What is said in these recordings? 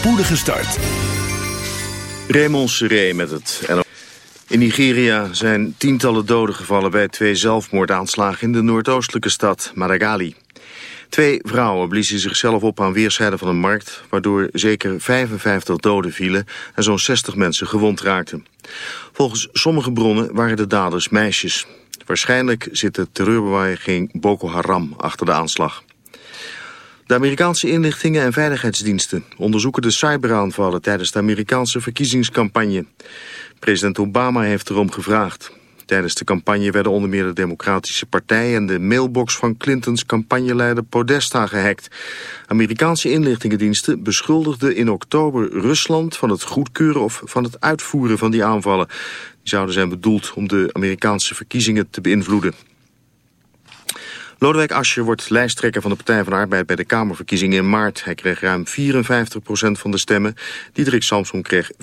spoedige start. Raymond Seré met het In Nigeria zijn tientallen doden gevallen bij twee zelfmoordaanslagen in de noordoostelijke stad Madagali. Twee vrouwen bliezen zichzelf op aan weerszijden van een markt... waardoor zeker 55 doden vielen en zo'n 60 mensen gewond raakten. Volgens sommige bronnen waren de daders meisjes. Waarschijnlijk zit de terreurbeweging Boko Haram achter de aanslag. De Amerikaanse inlichtingen en veiligheidsdiensten onderzoeken de cyberaanvallen tijdens de Amerikaanse verkiezingscampagne. President Obama heeft erom gevraagd. Tijdens de campagne werden onder meer de Democratische Partij en de mailbox van Clintons campagneleider Podesta gehackt. Amerikaanse inlichtingendiensten beschuldigden in oktober Rusland van het goedkeuren of van het uitvoeren van die aanvallen. Die zouden zijn bedoeld om de Amerikaanse verkiezingen te beïnvloeden. Lodewijk Asscher wordt lijsttrekker van de Partij van de Arbeid bij de Kamerverkiezingen in maart. Hij kreeg ruim 54% van de stemmen. Diederik Samson kreeg 45%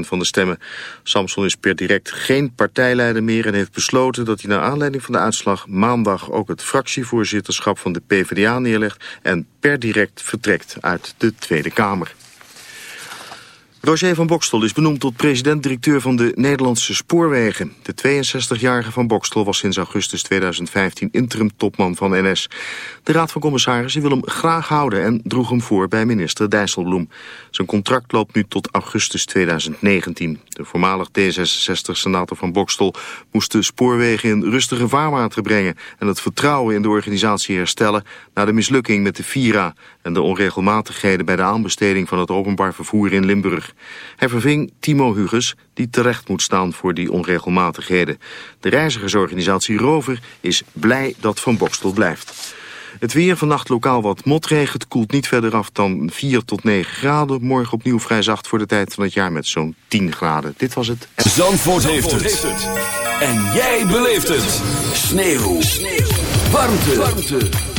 van de stemmen. Samson is per direct geen partijleider meer en heeft besloten dat hij naar aanleiding van de uitslag maandag ook het fractievoorzitterschap van de PvdA neerlegt en per direct vertrekt uit de Tweede Kamer. Roger van Bokstel is benoemd tot president-directeur van de Nederlandse Spoorwegen. De 62-jarige van Bokstel was sinds augustus 2015 interim-topman van NS. De Raad van Commissarissen wil hem graag houden en droeg hem voor bij minister Dijsselbloem. Zijn contract loopt nu tot augustus 2019. De voormalig D66-senator van Bokstel moest de spoorwegen in rustige vaarwater brengen... en het vertrouwen in de organisatie herstellen na de mislukking met de Vira... en de onregelmatigheden bij de aanbesteding van het openbaar vervoer in Limburg. Hij verving Timo Huges, die terecht moet staan voor die onregelmatigheden. De reizigersorganisatie Rover is blij dat Van Bokstel blijft. Het weer vannacht lokaal wat motregen. Het koelt niet verder af dan 4 tot 9 graden. Morgen opnieuw vrij zacht voor de tijd van het jaar met zo'n 10 graden. Dit was het. Zandvoort, heeft, het. En jij beleeft het. Sneeuw. Sneeuw. Warmte. Warmte.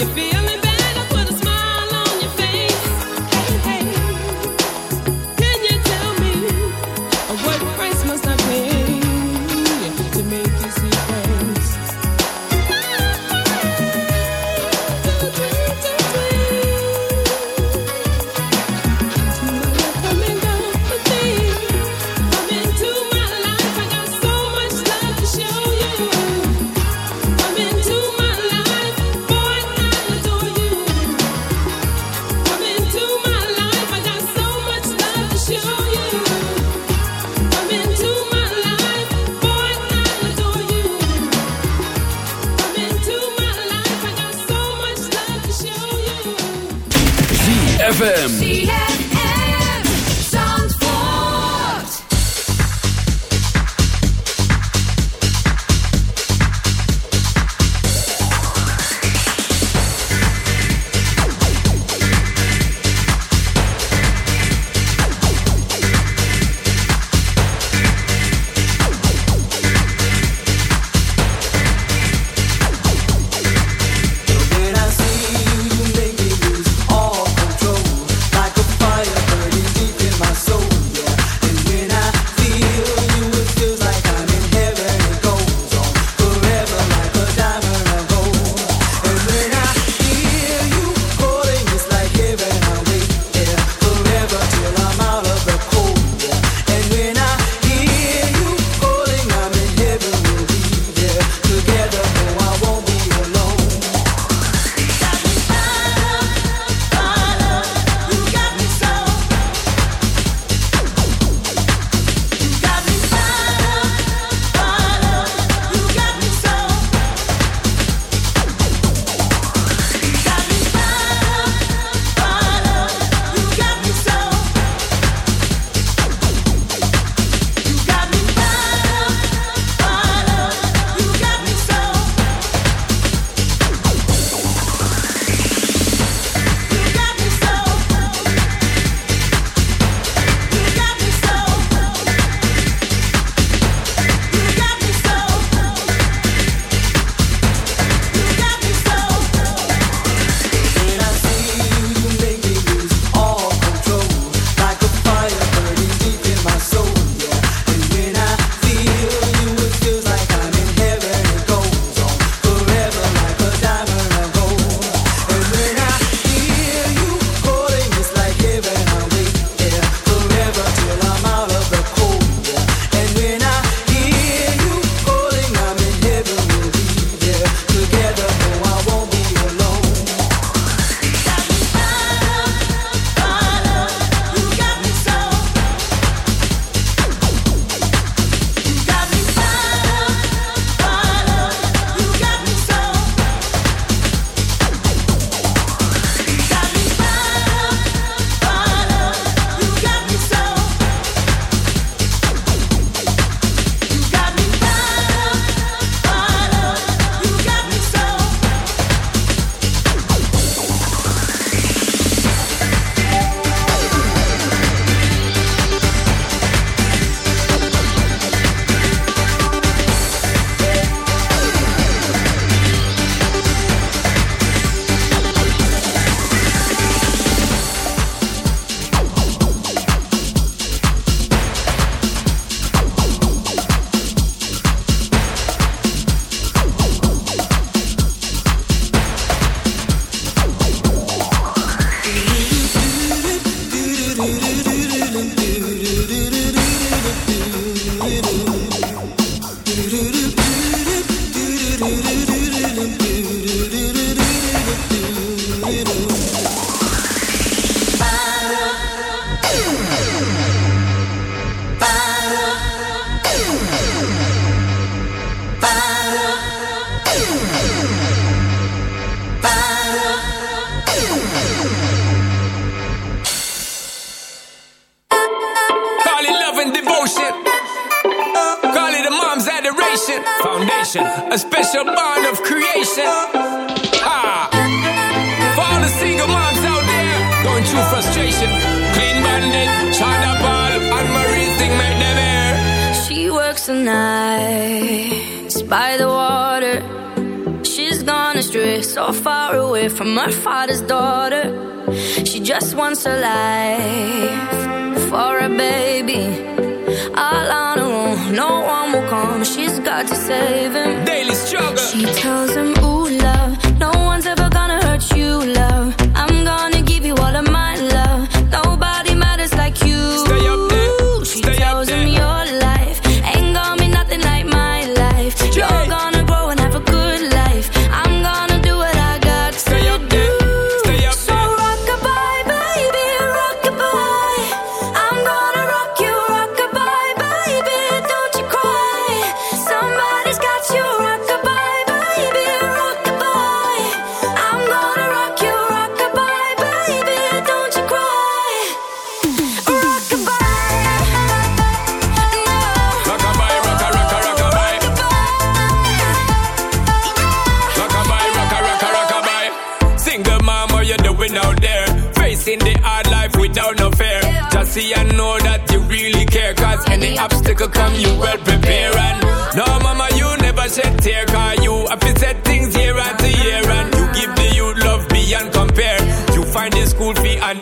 You making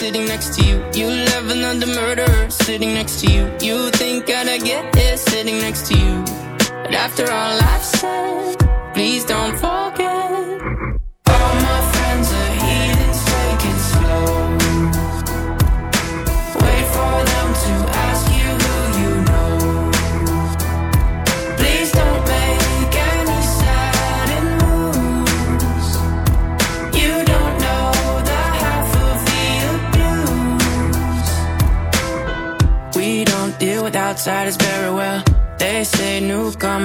sitting next to you. You love another murderer sitting next to you. You think I'd get it sitting next to you. But after all,